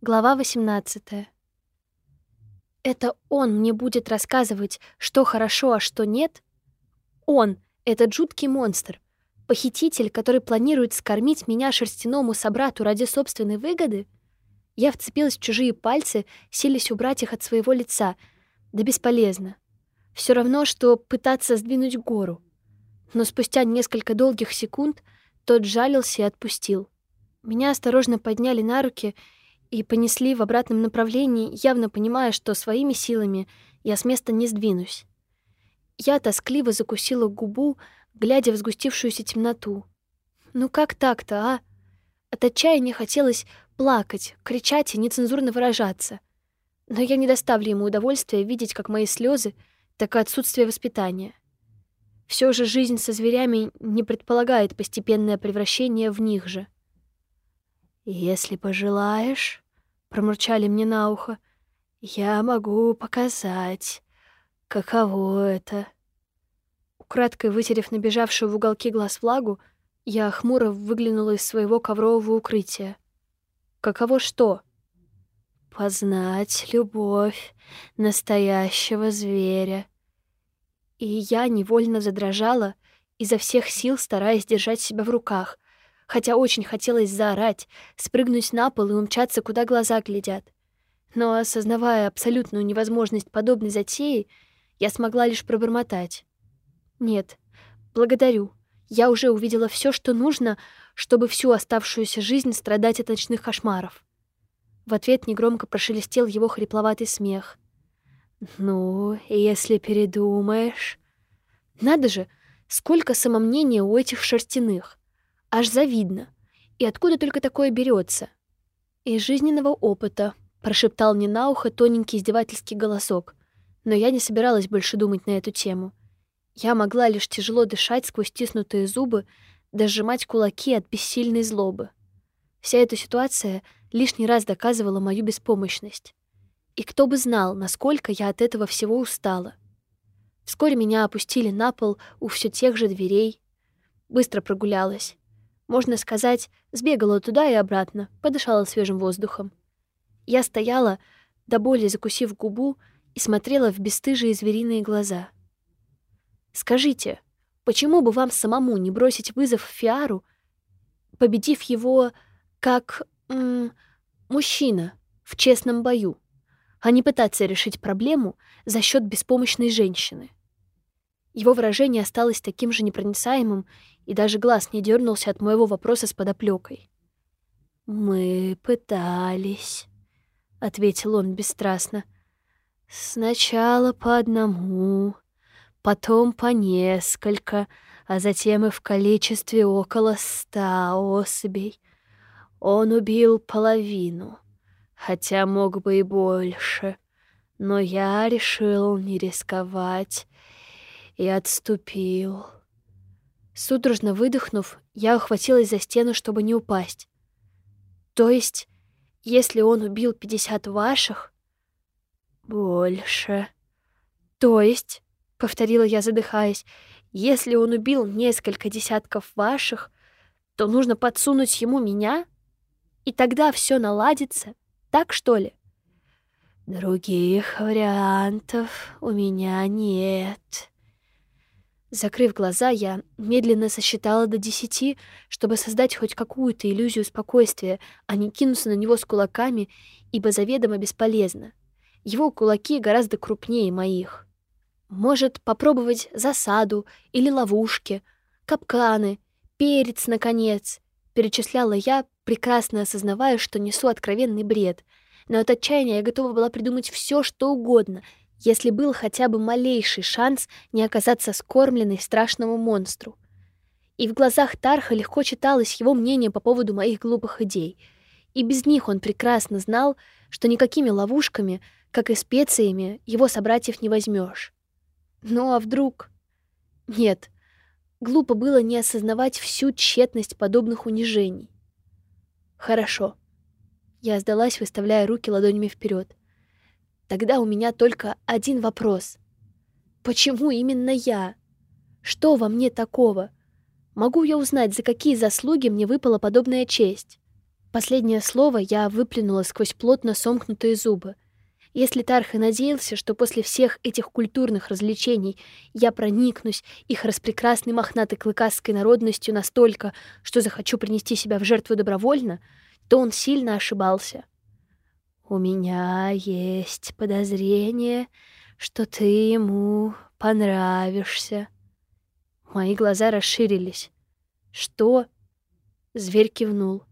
Глава 18. Это он мне будет рассказывать, что хорошо, а что нет? Он, этот жуткий монстр, похититель, который планирует скормить меня шерстяному собрату ради собственной выгоды? Я вцепилась в чужие пальцы, силясь убрать их от своего лица. Да бесполезно. Все равно, что пытаться сдвинуть гору. Но спустя несколько долгих секунд тот жалился и отпустил. Меня осторожно подняли на руки — и понесли в обратном направлении, явно понимая, что своими силами я с места не сдвинусь. Я тоскливо закусила губу, глядя в сгустившуюся темноту. Ну как так-то, а? От отчаяния хотелось плакать, кричать и нецензурно выражаться. Но я не доставлю ему удовольствия видеть как мои слезы, так и отсутствие воспитания. Все же жизнь со зверями не предполагает постепенное превращение в них же. «Если пожелаешь», — промурчали мне на ухо, — «я могу показать, каково это». Украдкой вытерев набежавшую в уголки глаз влагу, я хмуро выглянула из своего коврового укрытия. «Каково что?» «Познать любовь настоящего зверя». И я невольно задрожала, изо всех сил стараясь держать себя в руках — хотя очень хотелось заорать, спрыгнуть на пол и умчаться, куда глаза глядят. Но, осознавая абсолютную невозможность подобной затеи, я смогла лишь пробормотать. «Нет, благодарю. Я уже увидела все, что нужно, чтобы всю оставшуюся жизнь страдать от ночных кошмаров». В ответ негромко прошелестел его хрипловатый смех. «Ну, если передумаешь...» «Надо же, сколько самомнения у этих шерстяных!» Аж завидно. И откуда только такое берется? Из жизненного опыта, прошептал мне на ухо тоненький издевательский голосок. Но я не собиралась больше думать на эту тему. Я могла лишь тяжело дышать сквозь стиснутые зубы, да сжимать кулаки от бессильной злобы. Вся эта ситуация лишний раз доказывала мою беспомощность. И кто бы знал, насколько я от этого всего устала. Вскоре меня опустили на пол у все тех же дверей. Быстро прогулялась. Можно сказать, сбегала туда и обратно, подышала свежим воздухом. Я стояла, до боли закусив губу, и смотрела в бесстыжие звериные глаза. «Скажите, почему бы вам самому не бросить вызов Фиару, победив его как... М, мужчина в честном бою, а не пытаться решить проблему за счет беспомощной женщины?» Его выражение осталось таким же непроницаемым, и даже глаз не дернулся от моего вопроса с подоплекой. «Мы пытались», — ответил он бесстрастно. «Сначала по одному, потом по несколько, а затем и в количестве около ста особей. Он убил половину, хотя мог бы и больше, но я решил не рисковать и отступил. Судорожно выдохнув, я ухватилась за стену, чтобы не упасть. То есть, если он убил 50 ваших... Больше. То есть, — повторила я, задыхаясь, — если он убил несколько десятков ваших, то нужно подсунуть ему меня? И тогда все наладится, так что ли? Других вариантов у меня нет. Закрыв глаза, я медленно сосчитала до десяти, чтобы создать хоть какую-то иллюзию спокойствия, а не кинуться на него с кулаками, ибо заведомо бесполезно. Его кулаки гораздо крупнее моих. Может, попробовать засаду или ловушки, капканы, перец, наконец, перечисляла я, прекрасно осознавая, что несу откровенный бред. Но от отчаяния я готова была придумать все, что угодно, если был хотя бы малейший шанс не оказаться скормленной страшному монстру. И в глазах Тарха легко читалось его мнение по поводу моих глупых идей. И без них он прекрасно знал, что никакими ловушками, как и специями, его собратьев не возьмешь. Ну а вдруг... Нет, глупо было не осознавать всю тщетность подобных унижений. Хорошо. Я сдалась, выставляя руки ладонями вперед. Тогда у меня только один вопрос. Почему именно я? Что во мне такого? Могу я узнать, за какие заслуги мне выпала подобная честь? Последнее слово я выплюнула сквозь плотно сомкнутые зубы. Если Тарх и надеялся, что после всех этих культурных развлечений я проникнусь их распрекрасной мохнатой клыкастской народностью настолько, что захочу принести себя в жертву добровольно, то он сильно ошибался. «У меня есть подозрение, что ты ему понравишься». Мои глаза расширились. «Что?» Зверь кивнул.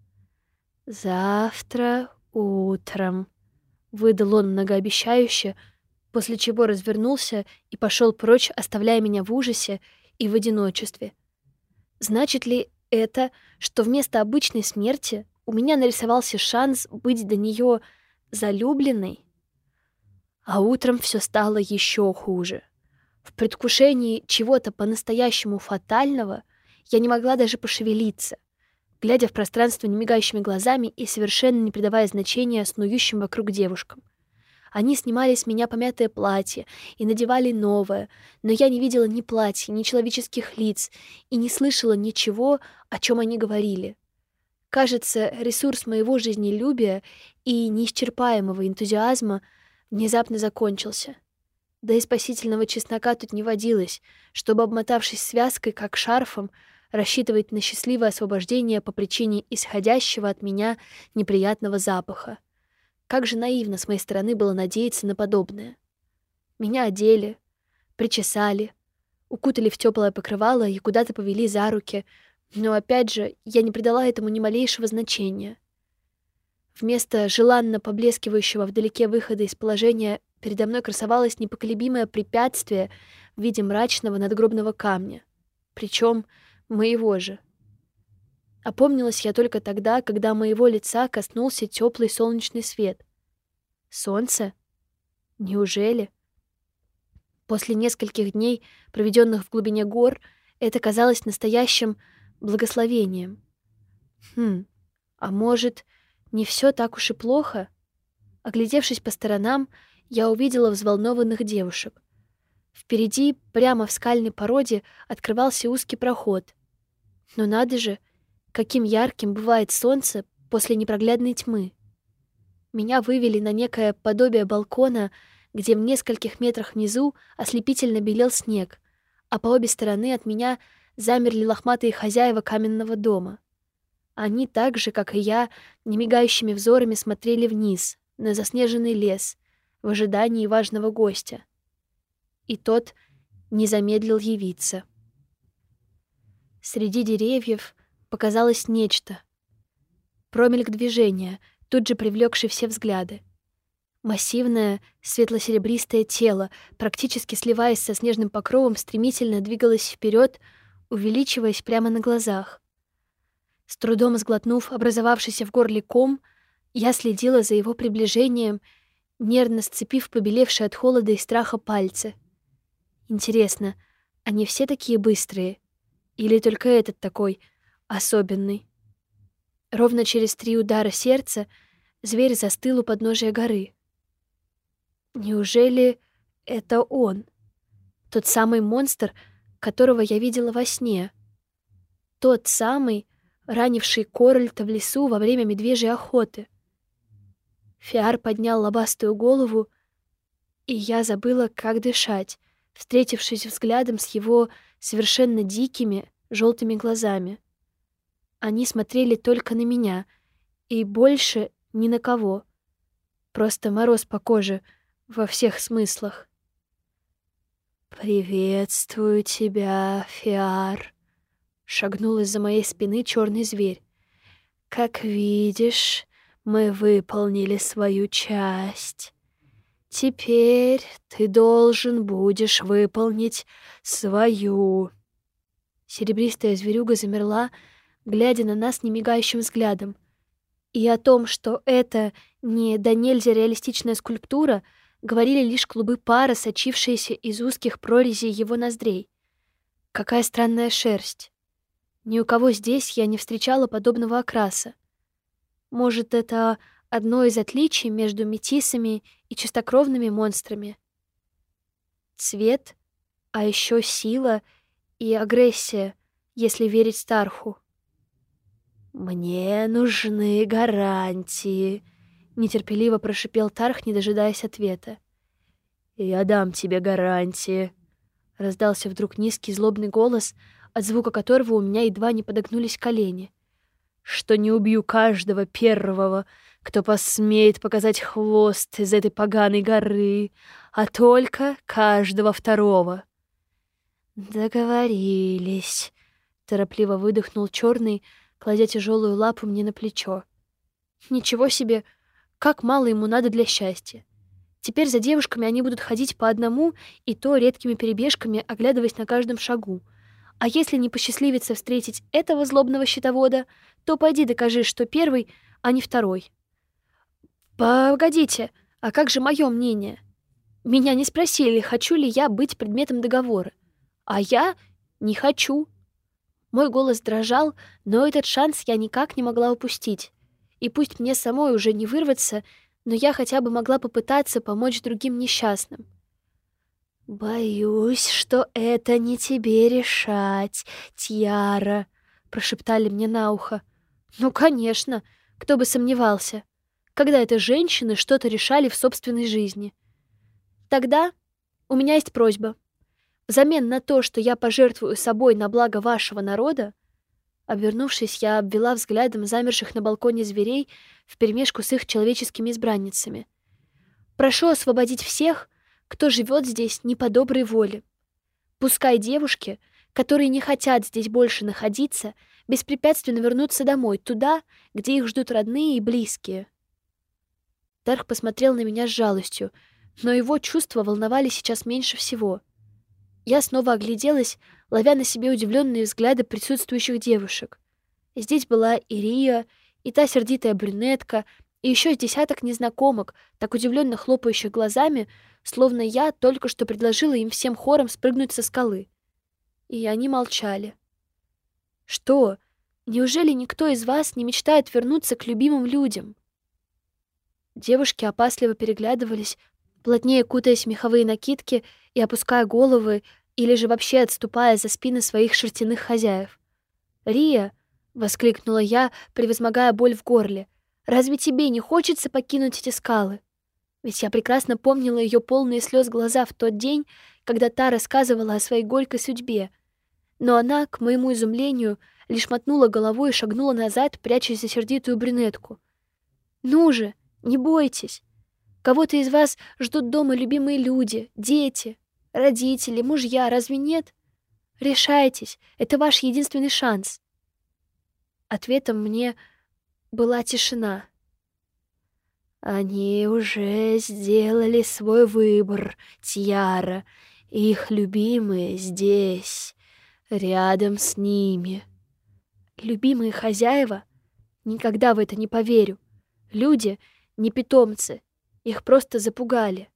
«Завтра утром», — выдал он многообещающе, после чего развернулся и пошел прочь, оставляя меня в ужасе и в одиночестве. Значит ли это, что вместо обычной смерти у меня нарисовался шанс быть до нее залюбленной? А утром все стало еще хуже. В предвкушении чего-то по-настоящему фатального я не могла даже пошевелиться глядя в пространство немигающими глазами и совершенно не придавая значения снующим вокруг девушкам. Они снимали с меня помятое платье и надевали новое, но я не видела ни платья, ни человеческих лиц и не слышала ничего, о чем они говорили. Кажется, ресурс моего жизнелюбия и неисчерпаемого энтузиазма внезапно закончился. Да и спасительного чеснока тут не водилось, чтобы, обмотавшись связкой, как шарфом, рассчитывать на счастливое освобождение по причине исходящего от меня неприятного запаха. Как же наивно с моей стороны было надеяться на подобное. Меня одели, причесали, укутали в теплое покрывало и куда-то повели за руки, но опять же я не придала этому ни малейшего значения. Вместо желанно поблескивающего вдалеке выхода из положения передо мной красовалось непоколебимое препятствие в виде мрачного надгробного камня. Причем моего же. Опомнилась я только тогда, когда моего лица коснулся теплый солнечный свет. Солнце? Неужели? После нескольких дней, проведенных в глубине гор, это казалось настоящим благословением. Хм, а может, не все так уж и плохо? Оглядевшись по сторонам, я увидела взволнованных девушек. Впереди, прямо в скальной породе, открывался узкий проход. Но надо же, каким ярким бывает солнце после непроглядной тьмы. Меня вывели на некое подобие балкона, где в нескольких метрах внизу ослепительно белел снег, а по обе стороны от меня замерли лохматые хозяева каменного дома. Они так же, как и я, немигающими взорами смотрели вниз, на заснеженный лес, в ожидании важного гостя и тот не замедлил явиться. Среди деревьев показалось нечто. Промельк движения, тут же привлекший все взгляды. Массивное, светло-серебристое тело, практически сливаясь со снежным покровом, стремительно двигалось вперед, увеличиваясь прямо на глазах. С трудом сглотнув образовавшийся в горле ком, я следила за его приближением, нервно сцепив побелевшие от холода и страха пальцы — Интересно, они все такие быстрые? Или только этот такой особенный? Ровно через три удара сердца зверь застыл у подножия горы. Неужели это он? Тот самый монстр, которого я видела во сне? Тот самый, ранивший Корольта в лесу во время медвежьей охоты? Фиар поднял лобастую голову, и я забыла, как дышать встретившись взглядом с его совершенно дикими желтыми глазами. Они смотрели только на меня и больше ни на кого. Просто мороз по коже во всех смыслах. «Приветствую тебя, Фиар», — шагнул из-за моей спины черный зверь. «Как видишь, мы выполнили свою часть. Теперь ты должен будешь выполнить свою. Серебристая зверюга замерла, глядя на нас немигающим взглядом. И о том, что это не да нельзя реалистичная скульптура, говорили лишь клубы пара, сочившиеся из узких прорезей его ноздрей. Какая странная шерсть. Ни у кого здесь я не встречала подобного окраса. Может, это одно из отличий между метисами и чистокровными монстрами. Цвет, а еще сила и агрессия, если верить Старху. «Мне нужны гарантии», — нетерпеливо прошипел Тарх, не дожидаясь ответа. «Я дам тебе гарантии», — раздался вдруг низкий злобный голос, от звука которого у меня едва не подогнулись колени. «Что не убью каждого первого, кто посмеет показать хвост из этой поганой горы, а только каждого второго». «Договорились», — торопливо выдохнул черный, кладя тяжелую лапу мне на плечо. «Ничего себе! Как мало ему надо для счастья!» Теперь за девушками они будут ходить по одному, и то редкими перебежками, оглядываясь на каждом шагу. А если не посчастливится встретить этого злобного щитовода, то пойди докажи, что первый, а не второй. Погодите, а как же мое мнение? Меня не спросили, хочу ли я быть предметом договора. А я не хочу. Мой голос дрожал, но этот шанс я никак не могла упустить. И пусть мне самой уже не вырваться, но я хотя бы могла попытаться помочь другим несчастным. «Боюсь, что это не тебе решать, Тьяра», — прошептали мне на ухо. «Ну, конечно, кто бы сомневался, когда это женщины что-то решали в собственной жизни. Тогда у меня есть просьба. Взамен на то, что я пожертвую собой на благо вашего народа, Обернувшись, я обвела взглядом замерших на балконе зверей вперемешку с их человеческими избранницами. «Прошу освободить всех, кто живет здесь не по доброй воле. Пускай девушки, которые не хотят здесь больше находиться, беспрепятственно вернутся домой, туда, где их ждут родные и близкие». Тарх посмотрел на меня с жалостью, но его чувства волновали сейчас меньше всего. Я снова огляделась, ловя на себе удивленные взгляды присутствующих девушек. Здесь была и Рия, и та сердитая брюнетка, и еще десяток незнакомок, так удивленно хлопающих глазами, словно я только что предложила им всем хором спрыгнуть со скалы. И они молчали. «Что? Неужели никто из вас не мечтает вернуться к любимым людям?» Девушки опасливо переглядывались, плотнее кутаясь в меховые накидки и опуская головы, или же вообще отступая за спины своих шерстяных хозяев. «Рия!» — воскликнула я, превозмогая боль в горле. «Разве тебе не хочется покинуть эти скалы?» Ведь я прекрасно помнила ее полные слез глаза в тот день, когда та рассказывала о своей горькой судьбе. Но она, к моему изумлению, лишь мотнула головой и шагнула назад, прячась за сердитую брюнетку. «Ну же, не бойтесь! Кого-то из вас ждут дома любимые люди, дети, родители, мужья, разве нет? Решайтесь, это ваш единственный шанс. Ответом мне была тишина. Они уже сделали свой выбор, Тьяра, их любимые здесь, рядом с ними. Любимые хозяева? Никогда в это не поверю. Люди — не питомцы, их просто запугали.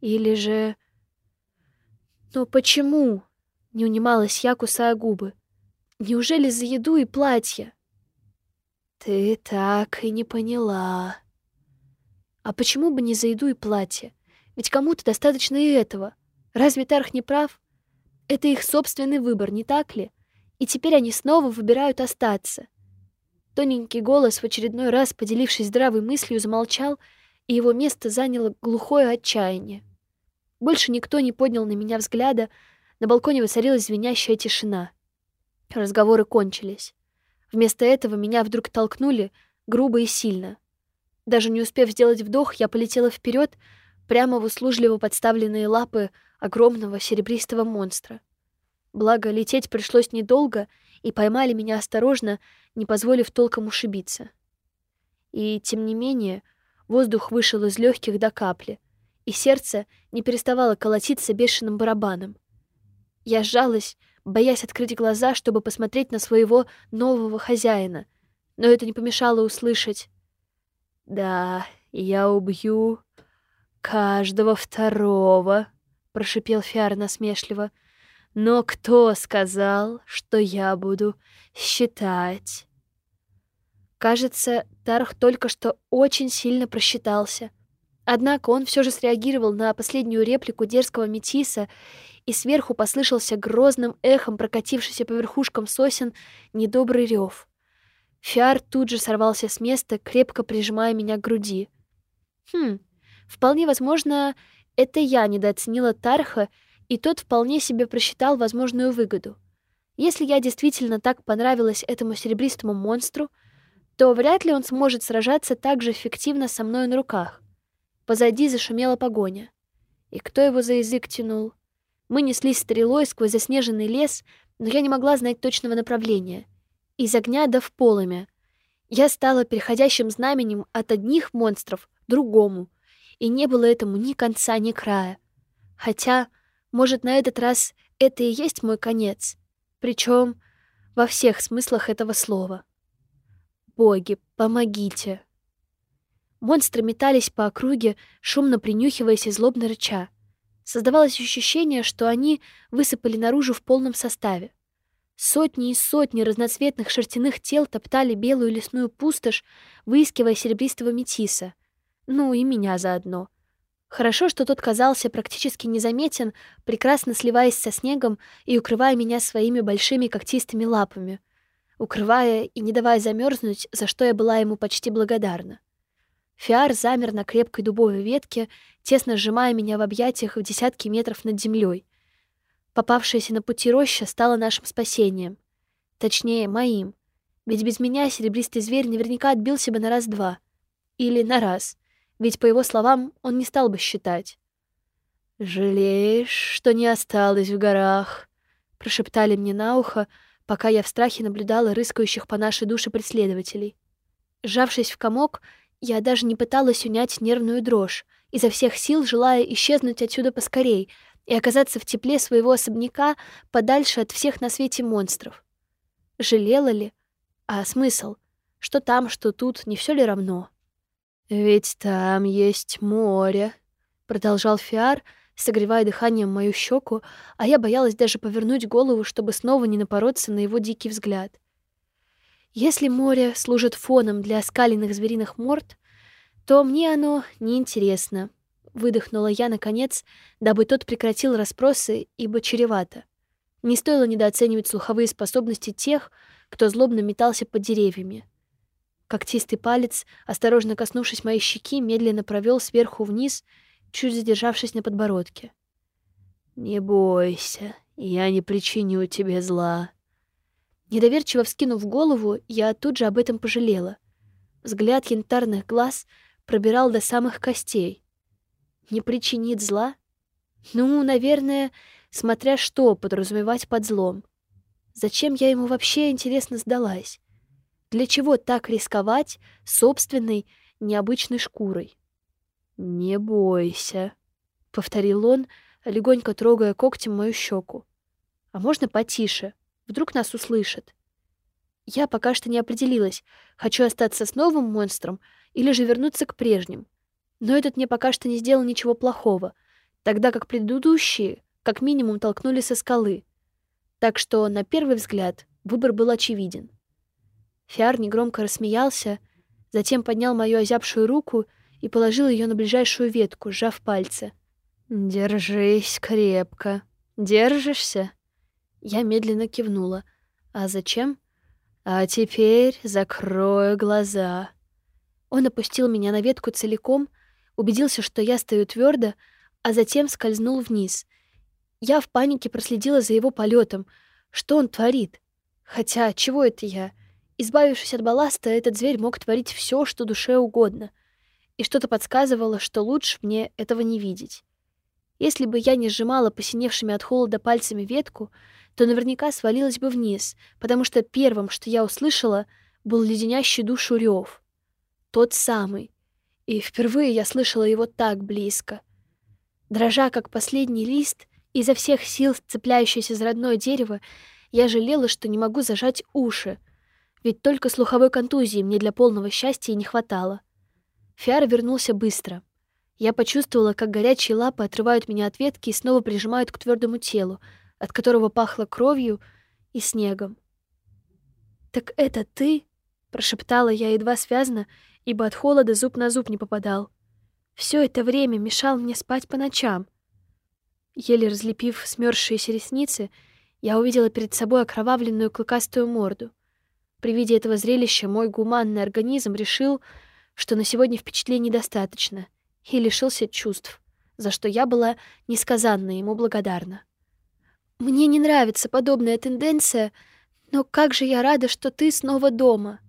Или же «Но почему?» — не унималась я, кусая губы. «Неужели за еду и платье?» «Ты так и не поняла». «А почему бы не за еду и платье? Ведь кому-то достаточно и этого. Разве Тарх не прав? Это их собственный выбор, не так ли? И теперь они снова выбирают остаться». Тоненький голос, в очередной раз поделившись здравой мыслью, замолчал, и его место заняло глухое отчаяние. Больше никто не поднял на меня взгляда, на балконе воцарилась звенящая тишина. Разговоры кончились. Вместо этого меня вдруг толкнули грубо и сильно. Даже не успев сделать вдох, я полетела вперед, прямо в услужливо подставленные лапы огромного серебристого монстра. Благо, лететь пришлось недолго, и поймали меня осторожно, не позволив толком ушибиться. И, тем не менее, воздух вышел из легких до капли — и сердце не переставало колотиться бешеным барабаном. Я сжалась, боясь открыть глаза, чтобы посмотреть на своего нового хозяина, но это не помешало услышать. «Да, я убью каждого второго», — прошипел Фиар насмешливо. «Но кто сказал, что я буду считать?» Кажется, Тарх только что очень сильно просчитался — Однако он все же среагировал на последнюю реплику дерзкого метиса, и сверху послышался грозным эхом, прокатившийся по верхушкам сосен, недобрый рев. Фиар тут же сорвался с места, крепко прижимая меня к груди. Хм, вполне возможно, это я недооценила Тарха, и тот вполне себе просчитал возможную выгоду. Если я действительно так понравилась этому серебристому монстру, то вряд ли он сможет сражаться так же эффективно со мной на руках. Позади зашумела погоня. И кто его за язык тянул? Мы неслись стрелой сквозь заснеженный лес, но я не могла знать точного направления. Из огня до в полымя. Я стала переходящим знаменем от одних монстров к другому, и не было этому ни конца, ни края. Хотя, может, на этот раз это и есть мой конец, причем во всех смыслах этого слова. Боги, помогите! Монстры метались по округе, шумно принюхиваясь и злобно рыча. Создавалось ощущение, что они высыпали наружу в полном составе. Сотни и сотни разноцветных шерстяных тел топтали белую лесную пустошь, выискивая серебристого метиса. Ну и меня заодно. Хорошо, что тот казался практически незаметен, прекрасно сливаясь со снегом и укрывая меня своими большими когтистыми лапами. Укрывая и не давая замерзнуть, за что я была ему почти благодарна. Фиар замер на крепкой дубовой ветке, тесно сжимая меня в объятиях в десятки метров над землей. Попавшаяся на пути роща стала нашим спасением. Точнее, моим. Ведь без меня серебристый зверь наверняка отбился бы на раз-два. Или на раз. Ведь, по его словам, он не стал бы считать. «Жалеешь, что не осталось в горах?» — прошептали мне на ухо, пока я в страхе наблюдала рыскающих по нашей душе преследователей. Сжавшись в комок, я даже не пыталась унять нервную дрожь, изо всех сил желая исчезнуть отсюда поскорей и оказаться в тепле своего особняка подальше от всех на свете монстров. Жалела ли? А смысл? Что там, что тут, не все ли равно? «Ведь там есть море», — продолжал Фиар, согревая дыханием мою щеку, а я боялась даже повернуть голову, чтобы снова не напороться на его дикий взгляд. Если море служит фоном для оскаленных звериных морд, то мне оно неинтересно. Выдохнула я, наконец, дабы тот прекратил расспросы, ибо чревато. Не стоило недооценивать слуховые способности тех, кто злобно метался под деревьями. Когтистый палец, осторожно коснувшись моей щеки, медленно провел сверху вниз, чуть задержавшись на подбородке. «Не бойся, я не причиню тебе зла», Недоверчиво вскинув голову, я тут же об этом пожалела. Взгляд янтарных глаз пробирал до самых костей. Не причинит зла? Ну, наверное, смотря что подразумевать под злом. Зачем я ему вообще, интересно, сдалась? Для чего так рисковать собственной необычной шкурой? «Не бойся», — повторил он, легонько трогая когтем мою щеку. «А можно потише?» Вдруг нас услышат. Я пока что не определилась, хочу остаться с новым монстром или же вернуться к прежним. Но этот мне пока что не сделал ничего плохого, тогда как предыдущие как минимум толкнули со скалы. Так что, на первый взгляд, выбор был очевиден. Фиар негромко рассмеялся, затем поднял мою озябшую руку и положил ее на ближайшую ветку, сжав пальцы. «Держись крепко. Держишься?» Я медленно кивнула. «А зачем?» «А теперь закрою глаза». Он опустил меня на ветку целиком, убедился, что я стою твердо, а затем скользнул вниз. Я в панике проследила за его полетом. Что он творит? Хотя, чего это я? Избавившись от балласта, этот зверь мог творить все, что душе угодно. И что-то подсказывало, что лучше мне этого не видеть. Если бы я не сжимала посиневшими от холода пальцами ветку, то наверняка свалилась бы вниз, потому что первым, что я услышала, был леденящий душу рев. Тот самый. И впервые я слышала его так близко. Дрожа, как последний лист, изо всех сил цепляющийся за родное дерево, я жалела, что не могу зажать уши, ведь только слуховой контузии мне для полного счастья не хватало. Фиар вернулся быстро. Я почувствовала, как горячие лапы отрывают меня от ветки и снова прижимают к твердому телу, от которого пахло кровью и снегом. «Так это ты?» — прошептала я едва связно, ибо от холода зуб на зуб не попадал. Все это время мешал мне спать по ночам. Еле разлепив смёрзшиеся ресницы, я увидела перед собой окровавленную клыкастую морду. При виде этого зрелища мой гуманный организм решил, что на сегодня впечатлений достаточно, и лишился чувств, за что я была несказанно ему благодарна. «Мне не нравится подобная тенденция, но как же я рада, что ты снова дома!»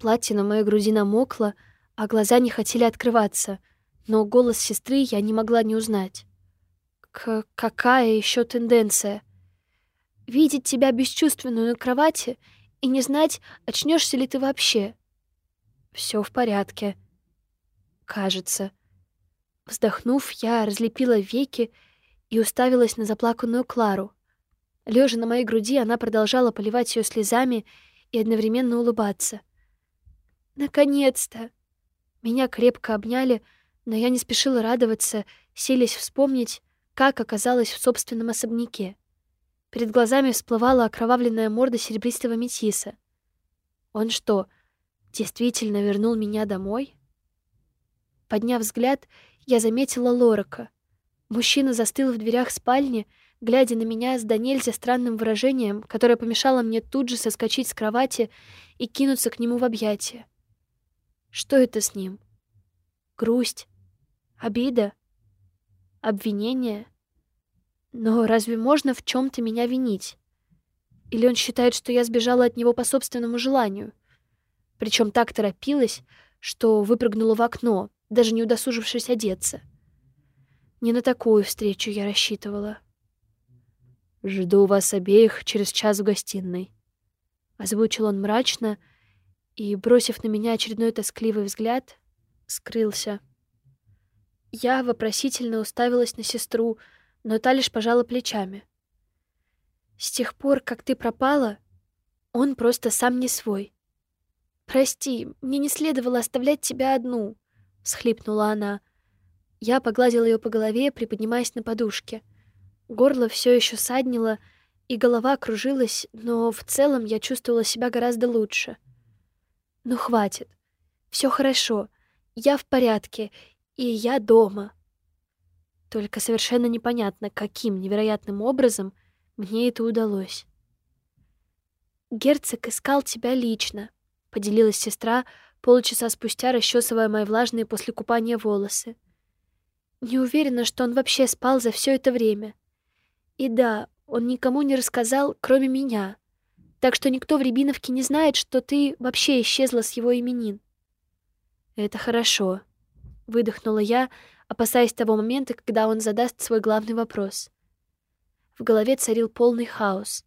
Платье на моей груди намокло, а глаза не хотели открываться, но голос сестры я не могла не узнать. К какая еще тенденция? Видеть тебя бесчувственную на кровати и не знать, очнешься ли ты вообще. Все в порядке. Кажется. Вздохнув, я разлепила веки и уставилась на заплаканную Клару. Лежа на моей груди, она продолжала поливать ее слезами и одновременно улыбаться. Наконец-то! Меня крепко обняли, но я не спешила радоваться, селись вспомнить, как оказалась в собственном особняке. Перед глазами всплывала окровавленная морда серебристого метиса. Он что, действительно вернул меня домой? Подняв взгляд, я заметила Лорака. Мужчина застыл в дверях спальни, глядя на меня с до нельзя странным выражением, которое помешало мне тут же соскочить с кровати и кинуться к нему в объятия. Что это с ним? Грусть? Обида? Обвинение? Но разве можно в чем то меня винить? Или он считает, что я сбежала от него по собственному желанию? Причем так торопилась, что выпрыгнула в окно, даже не удосужившись одеться. Не на такую встречу я рассчитывала. «Жду вас обеих через час в гостиной», — озвучил он мрачно и, бросив на меня очередной тоскливый взгляд, скрылся. Я вопросительно уставилась на сестру, но та лишь пожала плечами. «С тех пор, как ты пропала, он просто сам не свой. Прости, мне не следовало оставлять тебя одну», — схлипнула она. Я погладила ее по голове, приподнимаясь на подушке. Горло все еще саднило, и голова кружилась, но в целом я чувствовала себя гораздо лучше. «Ну, хватит. Все хорошо. Я в порядке, и я дома». Только совершенно непонятно, каким невероятным образом мне это удалось. «Герцог искал тебя лично», — поделилась сестра, полчаса спустя расчесывая мои влажные после купания волосы. «Не уверена, что он вообще спал за все это время. И да, он никому не рассказал, кроме меня так что никто в Рябиновке не знает, что ты вообще исчезла с его именин. Это хорошо, выдохнула я, опасаясь того момента, когда он задаст свой главный вопрос. В голове царил полный хаос.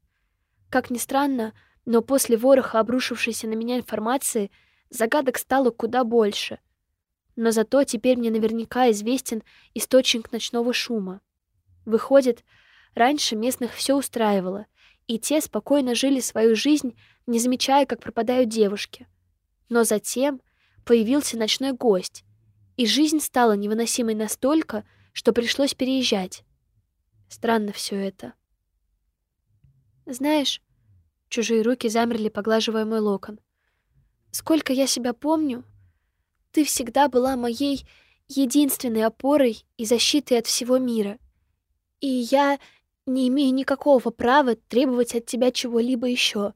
Как ни странно, но после вороха обрушившейся на меня информации загадок стало куда больше. Но зато теперь мне наверняка известен источник ночного шума. Выходит, раньше местных все устраивало — и те спокойно жили свою жизнь, не замечая, как пропадают девушки. Но затем появился ночной гость, и жизнь стала невыносимой настолько, что пришлось переезжать. Странно все это. Знаешь, чужие руки замерли, поглаживая мой локон. Сколько я себя помню, ты всегда была моей единственной опорой и защитой от всего мира. И я не имею никакого права требовать от тебя чего-либо еще,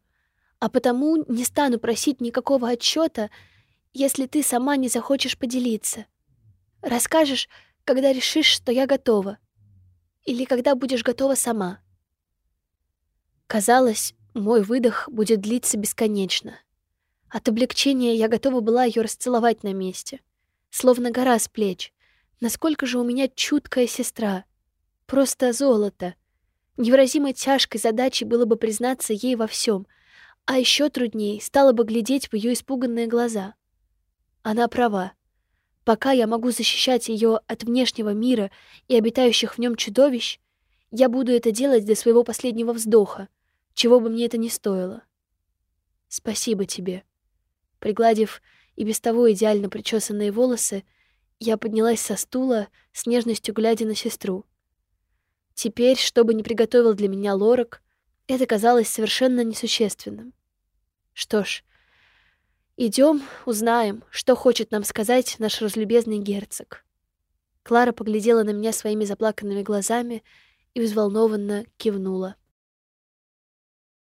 а потому не стану просить никакого отчета, если ты сама не захочешь поделиться. Расскажешь, когда решишь, что я готова. Или когда будешь готова сама. Казалось, мой выдох будет длиться бесконечно. От облегчения я готова была ее расцеловать на месте. Словно гора с плеч. Насколько же у меня чуткая сестра. Просто золото — Невыразимо тяжкой задачей было бы признаться ей во всем, а еще труднее стало бы глядеть в ее испуганные глаза. Она права. Пока я могу защищать ее от внешнего мира и обитающих в нем чудовищ, я буду это делать до своего последнего вздоха, чего бы мне это ни стоило. Спасибо тебе. Пригладив и без того идеально причесанные волосы, я поднялась со стула, с нежностью глядя на сестру. Теперь, что бы ни приготовил для меня Лорак, это казалось совершенно несущественным. Что ж, идем, узнаем, что хочет нам сказать наш разлюбезный герцог. Клара поглядела на меня своими заплаканными глазами и взволнованно кивнула.